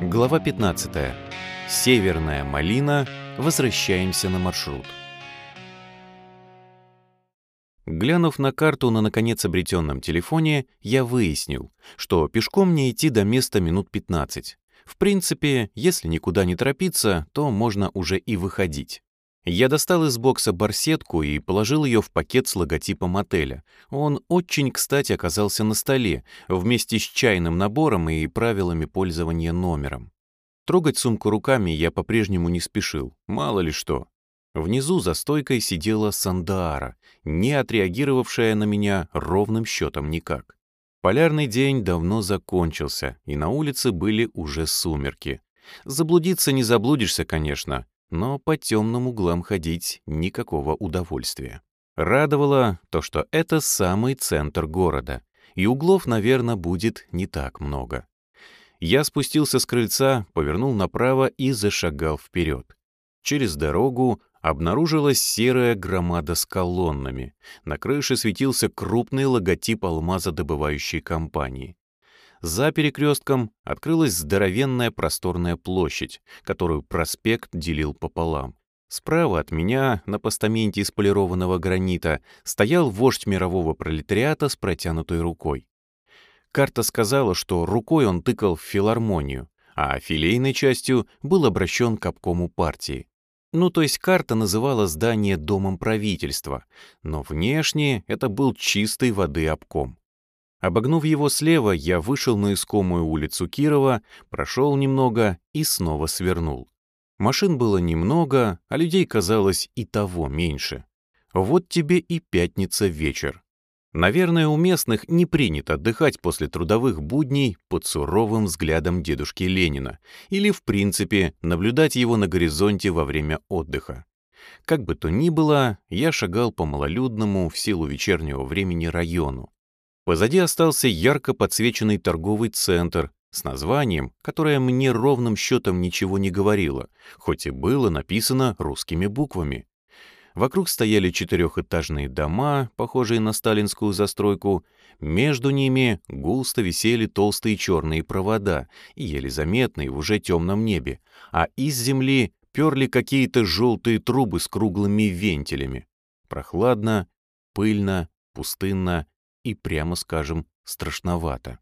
Глава 15. Северная малина. Возвращаемся на маршрут. Глянув на карту на наконец обретенном телефоне, я выяснил, что пешком мне идти до места минут 15. В принципе, если никуда не торопиться, то можно уже и выходить. Я достал из бокса барсетку и положил ее в пакет с логотипом отеля. Он очень кстати оказался на столе, вместе с чайным набором и правилами пользования номером. Трогать сумку руками я по-прежнему не спешил, мало ли что. Внизу за стойкой сидела Сандаара, не отреагировавшая на меня ровным счетом никак. Полярный день давно закончился, и на улице были уже сумерки. Заблудиться не заблудишься, конечно, но по темным углам ходить никакого удовольствия. Радовало то, что это самый центр города, и углов, наверное, будет не так много. Я спустился с крыльца, повернул направо и зашагал вперед. Через дорогу обнаружилась серая громада с колоннами. На крыше светился крупный логотип алмазодобывающей компании. За перекрестком открылась здоровенная просторная площадь, которую проспект делил пополам. Справа от меня, на постаменте из полированного гранита, стоял вождь мирового пролетариата с протянутой рукой. Карта сказала, что рукой он тыкал в филармонию, а филейной частью был обращен к обкому партии. Ну, то есть карта называла здание домом правительства, но внешне это был чистой воды обком. Обогнув его слева, я вышел на искомую улицу Кирова, прошел немного и снова свернул. Машин было немного, а людей казалось и того меньше. Вот тебе и пятница вечер. Наверное, у местных не принято отдыхать после трудовых будней под суровым взглядом дедушки Ленина или, в принципе, наблюдать его на горизонте во время отдыха. Как бы то ни было, я шагал по малолюдному в силу вечернего времени району. Позади остался ярко подсвеченный торговый центр с названием, которое мне ровным счетом ничего не говорило, хоть и было написано русскими буквами. Вокруг стояли четырехэтажные дома, похожие на сталинскую застройку. Между ними густо висели толстые черные провода, еле заметные в уже темном небе, а из земли перли какие-то желтые трубы с круглыми вентилями. Прохладно, пыльно, пустынно и, прямо скажем, страшновато.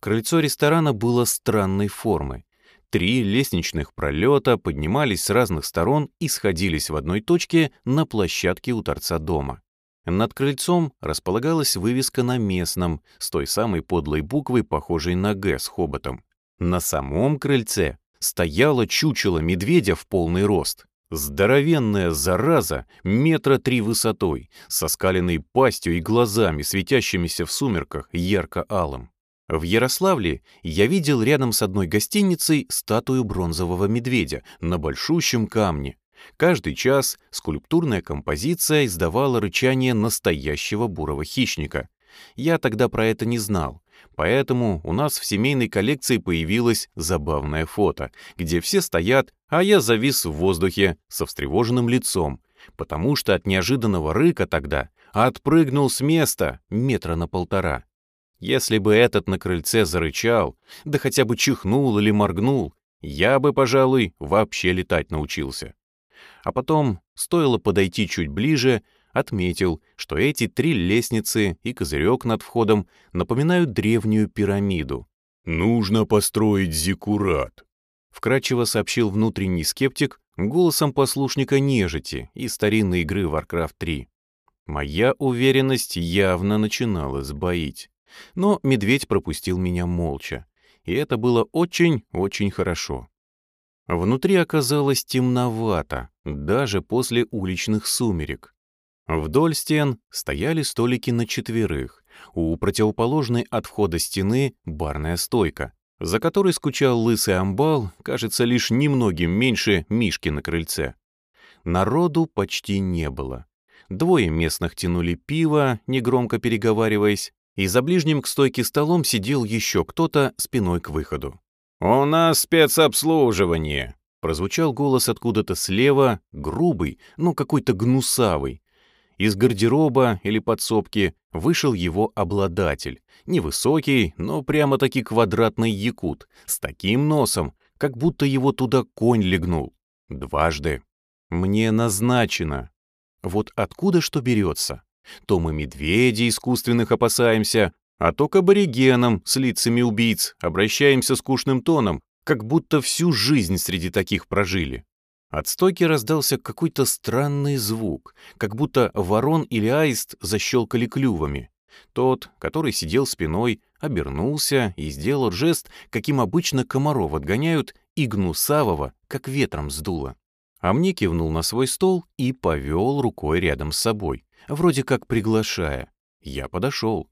Крыльцо ресторана было странной формы. Три лестничных пролета поднимались с разных сторон и сходились в одной точке на площадке у торца дома. Над крыльцом располагалась вывеска на местном, с той самой подлой буквой, похожей на «Г» с хоботом. На самом крыльце стояло чучело медведя в полный рост. Здоровенная зараза, метра три высотой, со скаленной пастью и глазами, светящимися в сумерках ярко-алым. В Ярославле я видел рядом с одной гостиницей статую бронзового медведя на большущем камне. Каждый час скульптурная композиция издавала рычание настоящего бурого хищника. Я тогда про это не знал, Поэтому у нас в семейной коллекции появилось забавное фото, где все стоят, а я завис в воздухе со встревоженным лицом, потому что от неожиданного рыка тогда отпрыгнул с места метра на полтора. Если бы этот на крыльце зарычал, да хотя бы чихнул или моргнул, я бы, пожалуй, вообще летать научился. А потом, стоило подойти чуть ближе, отметил, что эти три лестницы и козырек над входом напоминают древнюю пирамиду. «Нужно построить зиккурат», — вкратчиво сообщил внутренний скептик голосом послушника нежити из старинной игры Warcraft 3. Моя уверенность явно начинала сбоить. Но медведь пропустил меня молча. И это было очень-очень хорошо. Внутри оказалось темновато, даже после уличных сумерек. Вдоль стен стояли столики на четверых. У противоположной от входа стены барная стойка, за которой скучал лысый амбал, кажется, лишь немногим меньше Мишки на крыльце. Народу почти не было. Двое местных тянули пиво, негромко переговариваясь, и за ближним к стойке столом сидел еще кто-то спиной к выходу. «У нас спецобслуживание», — прозвучал голос откуда-то слева, грубый, но какой-то гнусавый, Из гардероба или подсобки вышел его обладатель. Невысокий, но прямо-таки квадратный якут, с таким носом, как будто его туда конь легнул. Дважды. Мне назначено. Вот откуда что берется? То мы медведей искусственных опасаемся, а то к аборигенам с лицами убийц обращаемся скучным тоном, как будто всю жизнь среди таких прожили. От стойки раздался какой-то странный звук, как будто ворон или аист защелкали клювами. Тот, который сидел спиной, обернулся и сделал жест, каким обычно комаров отгоняют, и гнусавого, как ветром сдуло. А мне кивнул на свой стол и повел рукой рядом с собой, вроде как приглашая. Я подошел.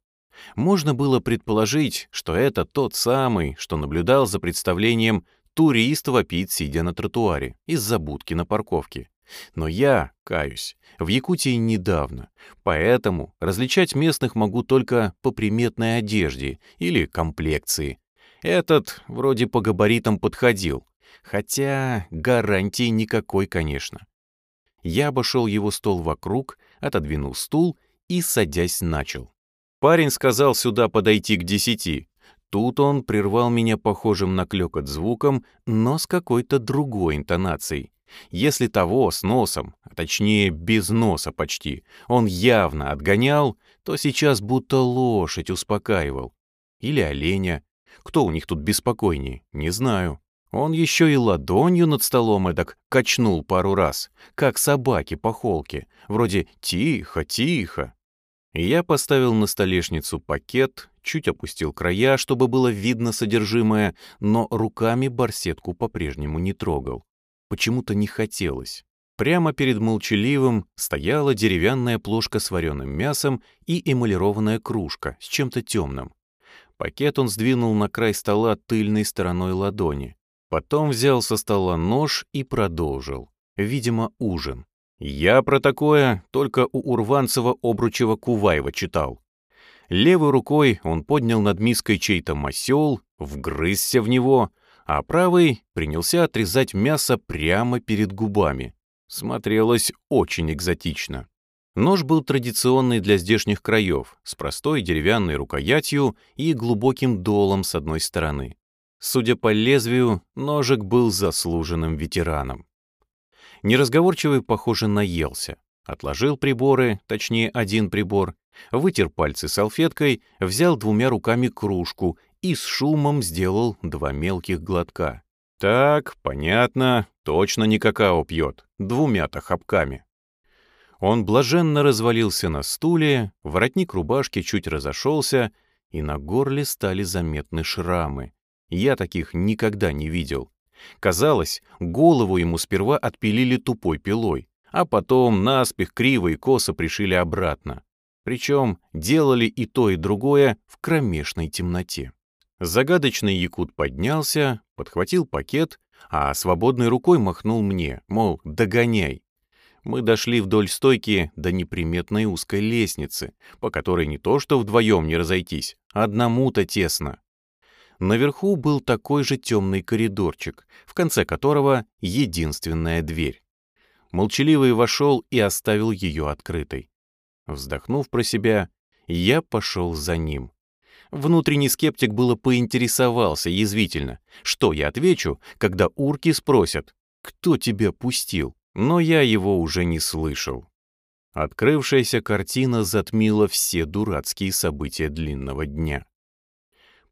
Можно было предположить, что это тот самый, что наблюдал за представлением Турист вопит, сидя на тротуаре, из-за будки на парковке. Но я, каюсь, в Якутии недавно, поэтому различать местных могу только по приметной одежде или комплекции. Этот вроде по габаритам подходил, хотя гарантии никакой, конечно. Я обошел его стол вокруг, отодвинул стул и, садясь, начал. Парень сказал сюда подойти к десяти, Тут он прервал меня похожим на клёкот звуком, но с какой-то другой интонацией. Если того с носом, а точнее без носа почти, он явно отгонял, то сейчас будто лошадь успокаивал. Или оленя. Кто у них тут беспокойнее, не знаю. Он еще и ладонью над столом эдак качнул пару раз, как собаки по холке, вроде «тихо, тихо». Я поставил на столешницу пакет, чуть опустил края, чтобы было видно содержимое, но руками барсетку по-прежнему не трогал. Почему-то не хотелось. Прямо перед молчаливым стояла деревянная плошка с вареным мясом и эмалированная кружка с чем-то темным. Пакет он сдвинул на край стола тыльной стороной ладони. Потом взял со стола нож и продолжил. Видимо, ужин. Я про такое только у Урванцева-Обручева-Куваева читал. Левой рукой он поднял над миской чей-то масел, вгрызся в него, а правой принялся отрезать мясо прямо перед губами. Смотрелось очень экзотично. Нож был традиционный для здешних краев, с простой деревянной рукоятью и глубоким долом с одной стороны. Судя по лезвию, ножик был заслуженным ветераном. Неразговорчивый, похоже, наелся. Отложил приборы, точнее один прибор, вытер пальцы салфеткой, взял двумя руками кружку и с шумом сделал два мелких глотка. Так, понятно, точно не какао пьет, двумя-то хапками. Он блаженно развалился на стуле, воротник рубашки чуть разошелся, и на горле стали заметны шрамы. Я таких никогда не видел. Казалось, голову ему сперва отпилили тупой пилой, а потом наспех криво и косо пришили обратно. Причем делали и то, и другое в кромешной темноте. Загадочный якут поднялся, подхватил пакет, а свободной рукой махнул мне, мол, догоняй. Мы дошли вдоль стойки до неприметной узкой лестницы, по которой не то что вдвоем не разойтись, одному-то тесно. Наверху был такой же темный коридорчик, в конце которого единственная дверь. Молчаливый вошел и оставил ее открытой. Вздохнув про себя, я пошел за ним. Внутренний скептик было поинтересовался язвительно, что я отвечу, когда урки спросят, кто тебя пустил, но я его уже не слышал. Открывшаяся картина затмила все дурацкие события длинного дня.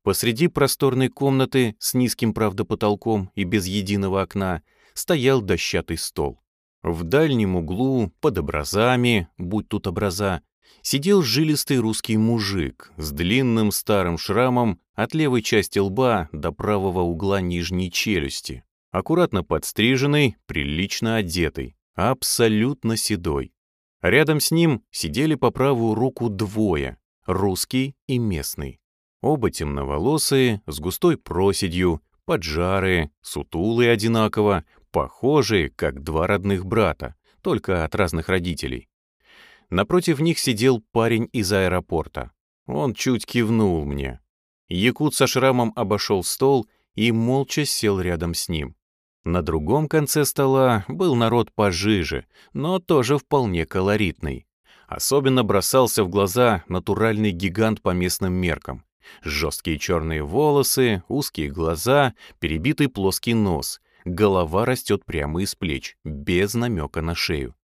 Посреди просторной комнаты с низким, правда, потолком и без единого окна стоял дощатый стол. В дальнем углу, под образами, будь тут образа, сидел жилистый русский мужик с длинным старым шрамом от левой части лба до правого угла нижней челюсти, аккуратно подстриженный, прилично одетый, абсолютно седой. Рядом с ним сидели по правую руку двое, русский и местный. Оба темноволосые, с густой проседью, поджарые, сутулые одинаково, похожие, как два родных брата, только от разных родителей. Напротив них сидел парень из аэропорта. Он чуть кивнул мне. Якут со шрамом обошел стол и молча сел рядом с ним. На другом конце стола был народ пожиже, но тоже вполне колоритный. Особенно бросался в глаза натуральный гигант по местным меркам. Жесткие черные волосы, узкие глаза, перебитый плоский нос. Голова растет прямо из плеч, без намека на шею.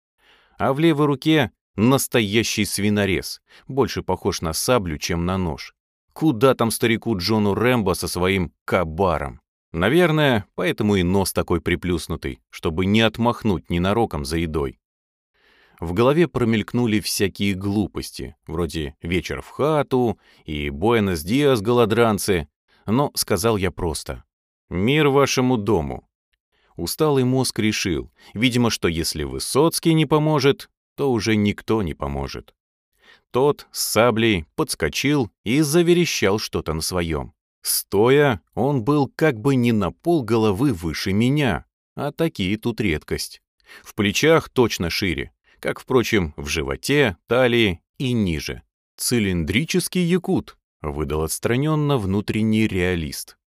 А в левой руке настоящий свинорез, больше похож на саблю, чем на нож. Куда там старику Джону Рэмбо со своим кабаром? Наверное, поэтому и нос такой приплюснутый, чтобы не отмахнуть ненароком за едой. В голове промелькнули всякие глупости, вроде «Вечер в хату» и «Буэнос-Диас, голодранцы», но сказал я просто «Мир вашему дому». Усталый мозг решил, видимо, что если Высоцкий не поможет, то уже никто не поможет. Тот с саблей подскочил и заверещал что-то на своем. Стоя, он был как бы не на пол головы выше меня, а такие тут редкость. В плечах точно шире, как, впрочем, в животе, талии и ниже. Цилиндрический якут, выдал отстраненно внутренний реалист.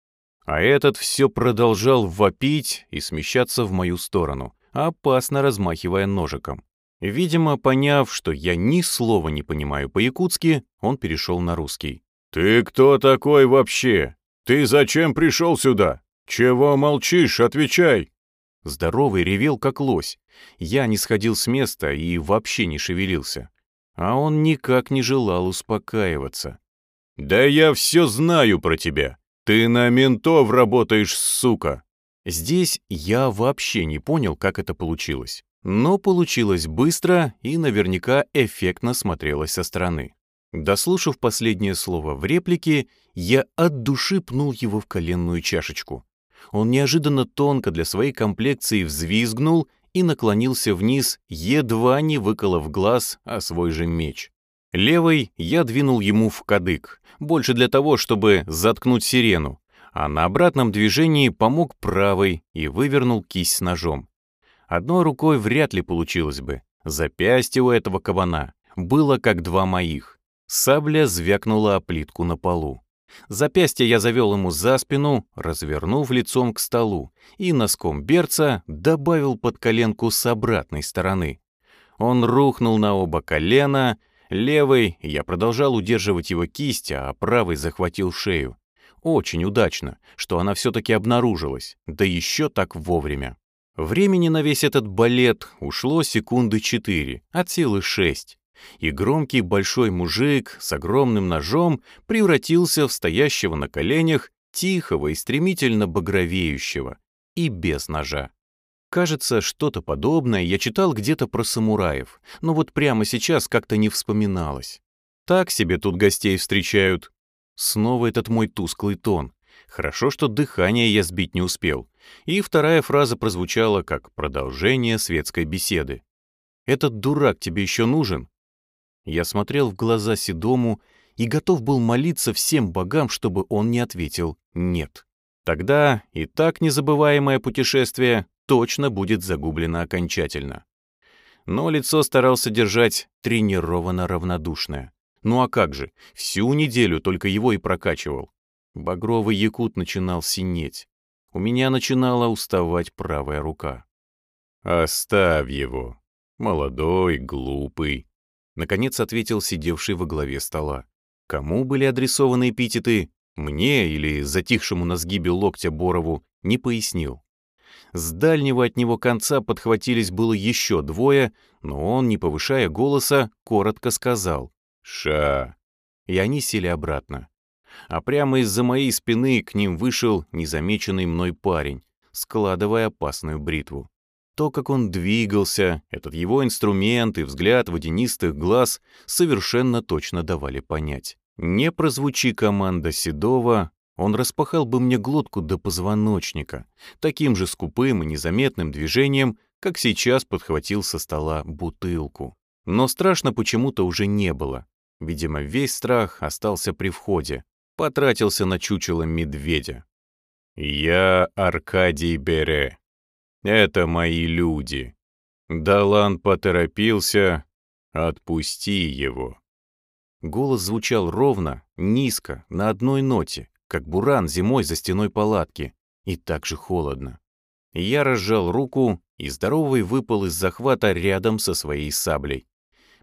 А этот все продолжал вопить и смещаться в мою сторону, опасно размахивая ножиком. Видимо, поняв, что я ни слова не понимаю по-якутски, он перешел на русский. «Ты кто такой вообще? Ты зачем пришел сюда? Чего молчишь? Отвечай!» Здоровый ревел, как лось. Я не сходил с места и вообще не шевелился. А он никак не желал успокаиваться. «Да я все знаю про тебя. Ты на ментов работаешь, сука!» Здесь я вообще не понял, как это получилось. Но получилось быстро и наверняка эффектно смотрелось со стороны. Дослушав последнее слово в реплике, я от души пнул его в коленную чашечку. Он неожиданно тонко для своей комплекции взвизгнул и наклонился вниз, едва не выколов глаз о свой же меч. Левой я двинул ему в кадык, больше для того, чтобы заткнуть сирену, а на обратном движении помог правой и вывернул кисть с ножом. Одной рукой вряд ли получилось бы. Запястье у этого кабана было как два моих. Сабля звякнула о плитку на полу. Запястье я завел ему за спину, развернув лицом к столу, и носком берца добавил под коленку с обратной стороны. Он рухнул на оба колена, левой я продолжал удерживать его кисть, а правой захватил шею. Очень удачно, что она все-таки обнаружилась, да еще так вовремя. Времени на весь этот балет ушло секунды четыре, от силы шесть. И громкий большой мужик с огромным ножом превратился в стоящего на коленях, тихого и стремительно багровеющего, и без ножа. Кажется, что-то подобное я читал где-то про самураев, но вот прямо сейчас как-то не вспоминалось. Так себе тут гостей встречают. Снова этот мой тусклый тон. Хорошо, что дыхание я сбить не успел. И вторая фраза прозвучала как продолжение светской беседы. «Этот дурак тебе еще нужен?» Я смотрел в глаза Седому и готов был молиться всем богам, чтобы он не ответил «нет». Тогда и так незабываемое путешествие точно будет загублено окончательно. Но лицо старался держать тренированно равнодушное. Ну а как же, всю неделю только его и прокачивал. Багровый якут начинал синеть. У меня начинала уставать правая рука. «Оставь его. Молодой, глупый», — наконец ответил сидевший во главе стола. Кому были адресованы эпитеты, мне или затихшему на сгибе локтя Борову, не пояснил. С дальнего от него конца подхватились было еще двое, но он, не повышая голоса, коротко сказал «Ша!» И они сели обратно а прямо из-за моей спины к ним вышел незамеченный мной парень, складывая опасную бритву. То, как он двигался, этот его инструмент и взгляд водянистых глаз совершенно точно давали понять. Не прозвучи команда Седова, он распахал бы мне глотку до позвоночника, таким же скупым и незаметным движением, как сейчас подхватил со стола бутылку. Но страшно почему-то уже не было. Видимо, весь страх остался при входе, потратился на чучело медведя. «Я Аркадий Бере. Это мои люди. Далан поторопился. Отпусти его». Голос звучал ровно, низко, на одной ноте, как буран зимой за стеной палатки, и так же холодно. Я разжал руку, и здоровый выпал из захвата рядом со своей саблей.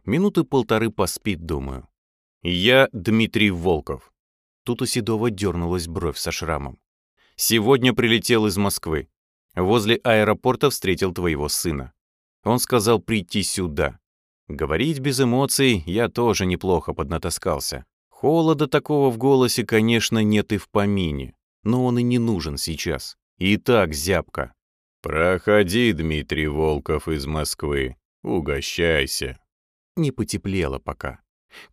Минуты полторы поспит, думаю. Я Дмитрий Волков. Тут у Седова дернулась бровь со шрамом. Сегодня прилетел из Москвы. Возле аэропорта встретил твоего сына. Он сказал прийти сюда. Говорить без эмоций я тоже неплохо поднатаскался. Холода такого в голосе, конечно, нет и в помине, но он и не нужен сейчас. И так зябко. «Проходи, Дмитрий Волков из Москвы, угощайся». Не потеплело пока.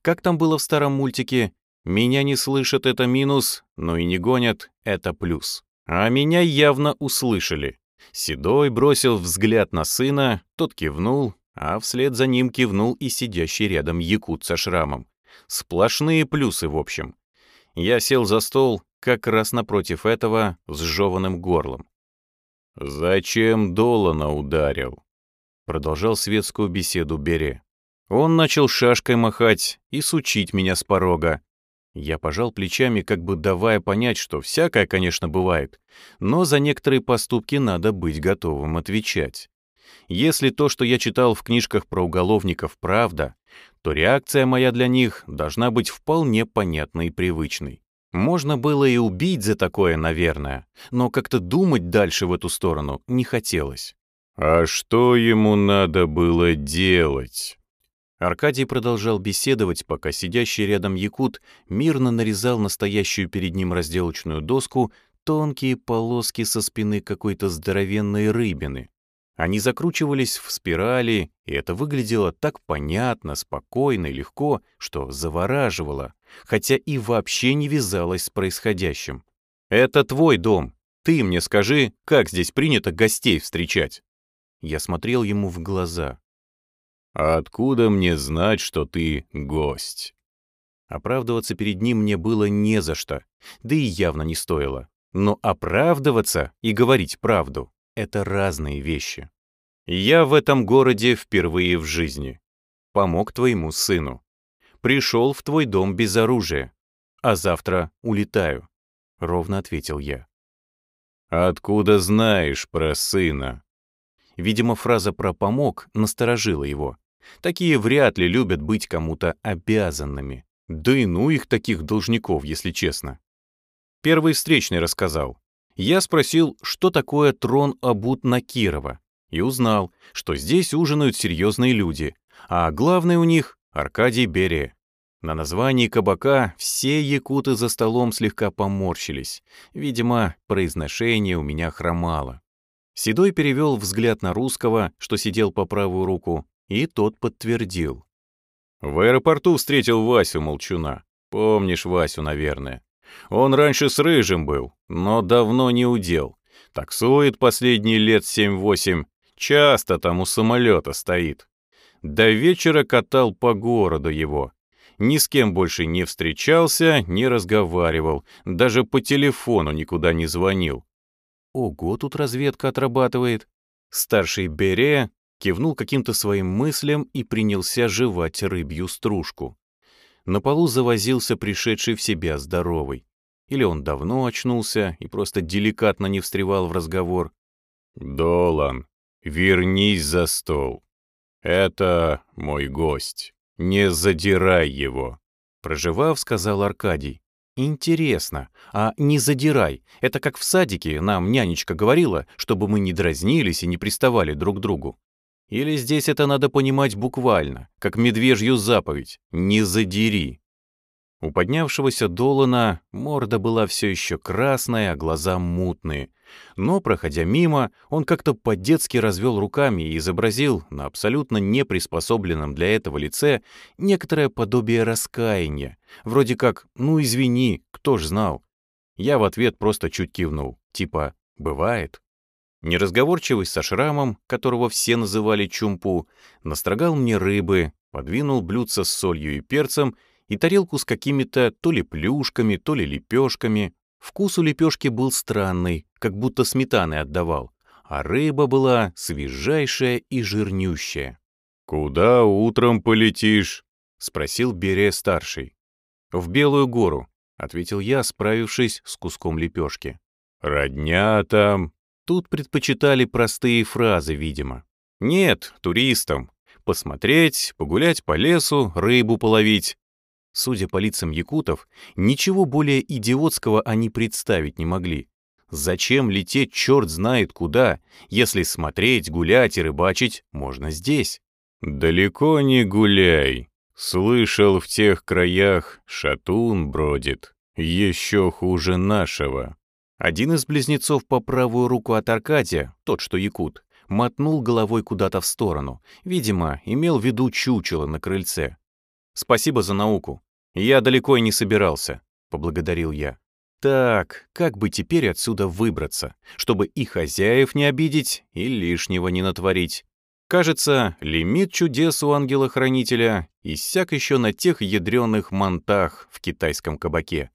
Как там было в старом мультике? «Меня не слышат — это минус, но и не гонят — это плюс». А меня явно услышали. Седой бросил взгляд на сына, тот кивнул, а вслед за ним кивнул и сидящий рядом якут со шрамом. Сплошные плюсы, в общем. Я сел за стол, как раз напротив этого, с жеванным горлом. «Зачем Долана ударил?» Продолжал светскую беседу Бере. Он начал шашкой махать и сучить меня с порога. Я пожал плечами, как бы давая понять, что всякое, конечно, бывает, но за некоторые поступки надо быть готовым отвечать. Если то, что я читал в книжках про уголовников, правда, то реакция моя для них должна быть вполне понятной и привычной. Можно было и убить за такое, наверное, но как-то думать дальше в эту сторону не хотелось. «А что ему надо было делать?» Аркадий продолжал беседовать, пока сидящий рядом якут мирно нарезал настоящую перед ним разделочную доску тонкие полоски со спины какой-то здоровенной рыбины. Они закручивались в спирали, и это выглядело так понятно, спокойно и легко, что завораживало, хотя и вообще не вязалось с происходящим. «Это твой дом. Ты мне скажи, как здесь принято гостей встречать?» Я смотрел ему в глаза. «А откуда мне знать, что ты гость?» Оправдываться перед ним мне было не за что, да и явно не стоило. Но оправдываться и говорить правду это разные вещи. Я в этом городе впервые в жизни. Помог твоему сыну. Пришел в твой дом без оружия. А завтра улетаю. Ровно ответил я. «Откуда знаешь про сына?» Видимо, фраза про «помог» насторожила его. Такие вряд ли любят быть кому-то обязанными. Да и ну их таких должников, если честно. Первый встречный рассказал. Я спросил, что такое трон Абут Накирова, и узнал, что здесь ужинают серьезные люди, а главный у них — Аркадий Берия. На названии кабака все якуты за столом слегка поморщились. Видимо, произношение у меня хромало. Седой перевел взгляд на русского, что сидел по правую руку, и тот подтвердил. «В аэропорту встретил Васю Молчуна. Помнишь Васю, наверное. Он раньше с Рыжим был, но давно не удел. Таксует последние лет семь-восемь, часто там у самолета стоит. До вечера катал по городу его. Ни с кем больше не встречался, не разговаривал, даже по телефону никуда не звонил. Ого, тут разведка отрабатывает. Старший Бере кивнул каким-то своим мыслям и принялся жевать рыбью стружку. На полу завозился пришедший в себя здоровый. Или он давно очнулся и просто деликатно не встревал в разговор. «Долан, вернись за стол. Это мой гость. Не задирай его», — проживав, сказал Аркадий. «Интересно, а не задирай, это как в садике нам нянечка говорила, чтобы мы не дразнились и не приставали друг к другу. Или здесь это надо понимать буквально, как медвежью заповедь «не задери». У поднявшегося Долана морда была все еще красная, а глаза мутные. Но, проходя мимо, он как-то по-детски развел руками и изобразил на абсолютно неприспособленном для этого лице некоторое подобие раскаяния. Вроде как «ну извини, кто ж знал». Я в ответ просто чуть кивнул, типа «бывает». Неразговорчивый со шрамом, которого все называли Чумпу, настрогал мне рыбы, подвинул блюдце с солью и перцем и тарелку с какими-то то ли плюшками, то ли лепешками. Вкус у лепешки был странный, как будто сметаны отдавал, а рыба была свежайшая и жирнющая. «Куда утром полетишь?» — спросил Берия-старший. «В Белую гору», — ответил я, справившись с куском лепешки. «Родня там», Тут предпочитали простые фразы, видимо. Нет, туристам. посмотреть, погулять по лесу, рыбу половить. Судя по лицам якутов, ничего более идиотского они представить не могли. Зачем лететь черт знает куда, если смотреть, гулять и рыбачить можно здесь? «Далеко не гуляй. Слышал, в тех краях шатун бродит, еще хуже нашего». Один из близнецов по правую руку от Аркадия, тот, что якут, мотнул головой куда-то в сторону. Видимо, имел в виду чучело на крыльце. «Спасибо за науку. Я далеко и не собирался», — поблагодарил я. «Так, как бы теперь отсюда выбраться, чтобы и хозяев не обидеть, и лишнего не натворить?» Кажется, лимит чудес у ангела-хранителя иссяк еще на тех ядреных мантах в китайском кабаке.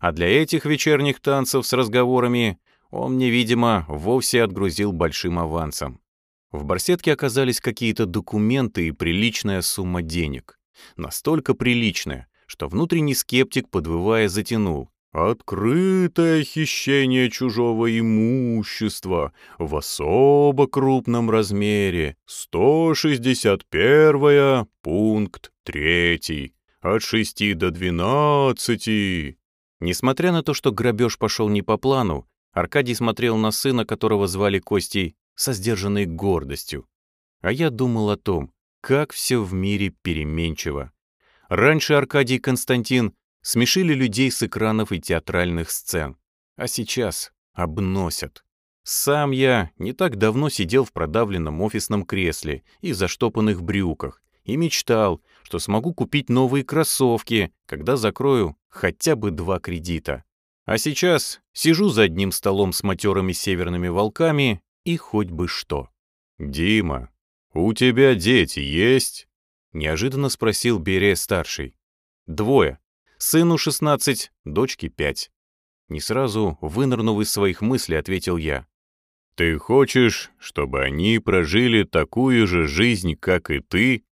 А для этих вечерних танцев с разговорами он мне, видимо, вовсе отгрузил большим авансом. В барсетке оказались какие-то документы и приличная сумма денег. Настолько приличная, что внутренний скептик, подвывая, затянул. «Открытое хищение чужого имущества в особо крупном размере. 161 пункт 3. От 6 до 12. Несмотря на то, что грабеж пошел не по плану, Аркадий смотрел на сына, которого звали Костей, со сдержанной гордостью. А я думал о том, как все в мире переменчиво. Раньше Аркадий и Константин смешили людей с экранов и театральных сцен, а сейчас обносят. Сам я не так давно сидел в продавленном офисном кресле и заштопанных брюках и мечтал, что смогу купить новые кроссовки, когда закрою хотя бы два кредита. А сейчас сижу за одним столом с матерыми северными волками и хоть бы что. «Дима, у тебя дети есть?» — неожиданно спросил Берия-старший. «Двое. Сыну 16, дочке 5». Не сразу, вынырнув из своих мыслей, ответил я. «Ты хочешь, чтобы они прожили такую же жизнь, как и ты?»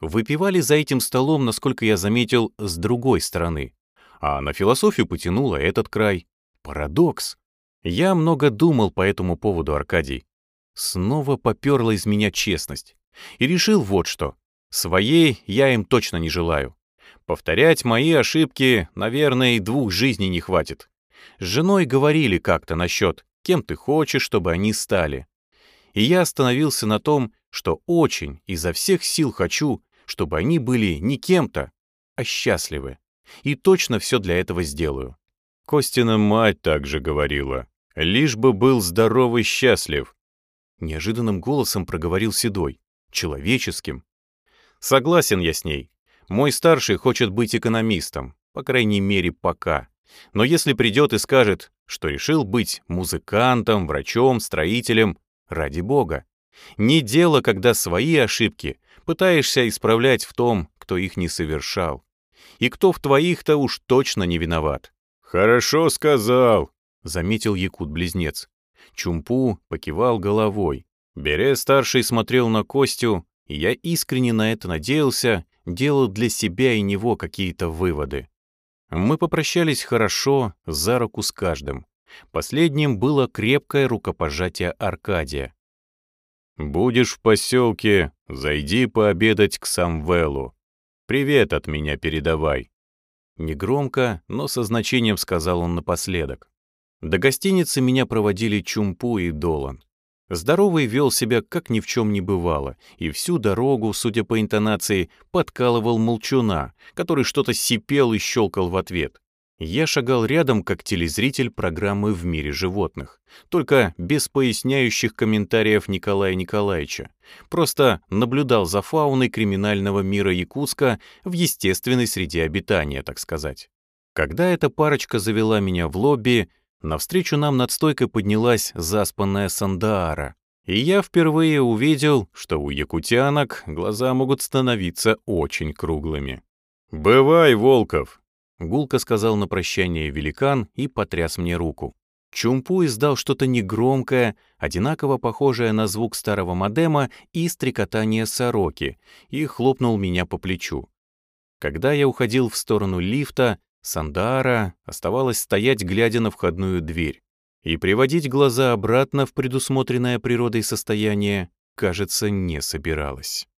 Выпивали за этим столом, насколько я заметил, с другой стороны а на философию потянуло этот край. Парадокс. Я много думал по этому поводу, Аркадий. Снова поперла из меня честность. И решил вот что. Своей я им точно не желаю. Повторять мои ошибки, наверное, и двух жизней не хватит. С женой говорили как-то насчет, кем ты хочешь, чтобы они стали. И я остановился на том, что очень изо всех сил хочу, чтобы они были не кем-то, а счастливы и точно все для этого сделаю. Костина мать также говорила, лишь бы был здоров и счастлив. Неожиданным голосом проговорил Седой, человеческим. Согласен я с ней. Мой старший хочет быть экономистом, по крайней мере, пока. Но если придет и скажет, что решил быть музыкантом, врачом, строителем, ради бога. Не дело, когда свои ошибки пытаешься исправлять в том, кто их не совершал и кто в твоих-то уж точно не виноват. «Хорошо сказал», — заметил якут-близнец. Чумпу покивал головой. Бере-старший смотрел на Костю, и я искренне на это надеялся, делал для себя и него какие-то выводы. Мы попрощались хорошо, за руку с каждым. Последним было крепкое рукопожатие Аркадия. «Будешь в поселке, зайди пообедать к Самвелу. «Привет от меня передавай». Негромко, но со значением сказал он напоследок. До гостиницы меня проводили Чумпу и Долан. Здоровый вел себя, как ни в чем не бывало, и всю дорогу, судя по интонации, подкалывал молчуна, который что-то сипел и щелкал в ответ. Я шагал рядом, как телезритель программы «В мире животных», только без поясняющих комментариев Николая Николаевича. Просто наблюдал за фауной криминального мира Якутска в естественной среде обитания, так сказать. Когда эта парочка завела меня в лобби, навстречу нам над стойкой поднялась заспанная Сандаара. И я впервые увидел, что у якутянок глаза могут становиться очень круглыми. «Бывай, Волков!» Гулко сказал на прощание великан и потряс мне руку. Чумпу издал что-то негромкое, одинаково похожее на звук старого модема и стрекотание сороки, и хлопнул меня по плечу. Когда я уходил в сторону лифта, Сандара оставалась стоять, глядя на входную дверь. И приводить глаза обратно в предусмотренное природой состояние, кажется, не собиралась.